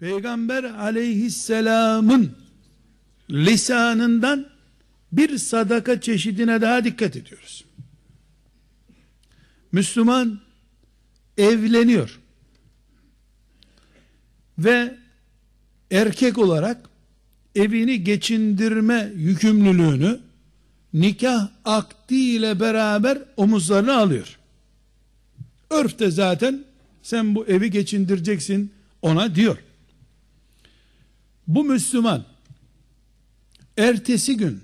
Peygamber aleyhisselamın lisanından bir sadaka çeşidine daha dikkat ediyoruz. Müslüman evleniyor. Ve erkek olarak evini geçindirme yükümlülüğünü nikah akdi ile beraber omuzlarına alıyor. Örfte zaten sen bu evi geçindireceksin ona diyor. Bu Müslüman ertesi gün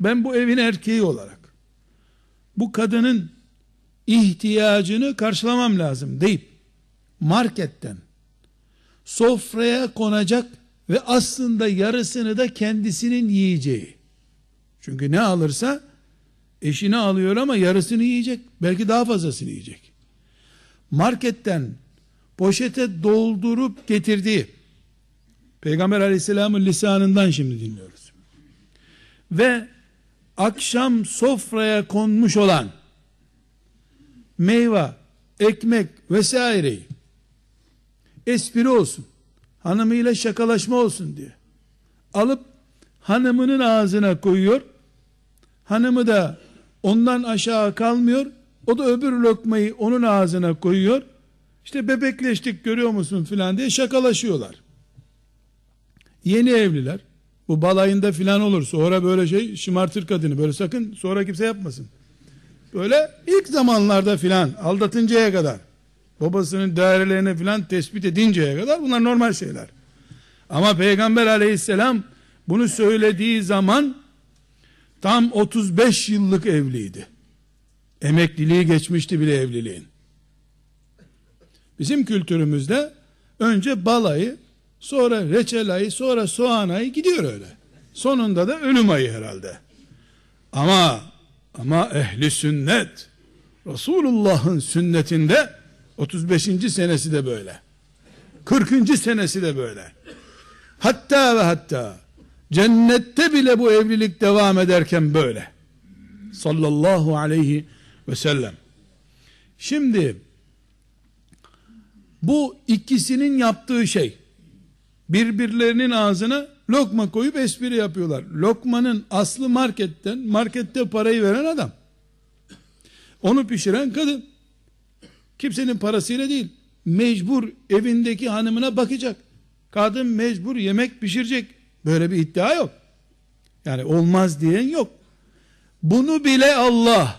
ben bu evin erkeği olarak bu kadının ihtiyacını karşılamam lazım deyip marketten sofraya konacak ve aslında yarısını da kendisinin yiyeceği. Çünkü ne alırsa eşini alıyor ama yarısını yiyecek. Belki daha fazlasını yiyecek. Marketten poşete doldurup getirdiği Peygamber aleyhisselamın lisanından şimdi dinliyoruz. Ve akşam sofraya konmuş olan meyve, ekmek vesaireyi espri olsun, hanımıyla şakalaşma olsun diye alıp hanımının ağzına koyuyor. Hanımı da ondan aşağı kalmıyor. O da öbür lokmayı onun ağzına koyuyor. İşte bebekleştik görüyor musun filan diye şakalaşıyorlar. Yeni evliler bu balayında filan olur sonra böyle şey şımartır kadını böyle sakın sonra kimse yapmasın. Böyle ilk zamanlarda filan aldatıncaya kadar babasının dairelerini filan tespit edinceye kadar bunlar normal şeyler. Ama Peygamber aleyhisselam bunu söylediği zaman tam 35 yıllık evliydi. Emekliliği geçmişti bile evliliğin. Bizim kültürümüzde önce balayı, sonra reçel ayı, sonra soğan ayı gidiyor öyle. Sonunda da ölüm ayı herhalde. Ama ama ehli sünnet Resulullah'ın sünnetinde 35. senesi de böyle. 40. senesi de böyle. Hatta ve hatta cennette bile bu evlilik devam ederken böyle. Sallallahu aleyhi ve sellem. Şimdi bu ikisinin yaptığı şey birbirlerinin ağzına lokma koyup espri yapıyorlar. Lokmanın aslı marketten, markette parayı veren adam. Onu pişiren kadın. Kimsenin parasıyla değil. Mecbur evindeki hanımına bakacak. Kadın mecbur yemek pişirecek. Böyle bir iddia yok. Yani olmaz diyen yok. Bunu bile Allah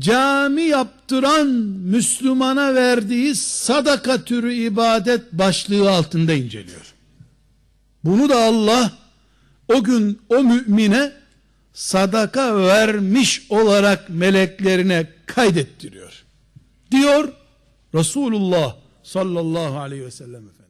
cami yaptıran Müslümana verdiği sadaka türü ibadet başlığı altında inceliyor. Bunu da Allah o gün o mümine sadaka vermiş olarak meleklerine kaydettiriyor. Diyor Resulullah sallallahu aleyhi ve sellem Efendimiz.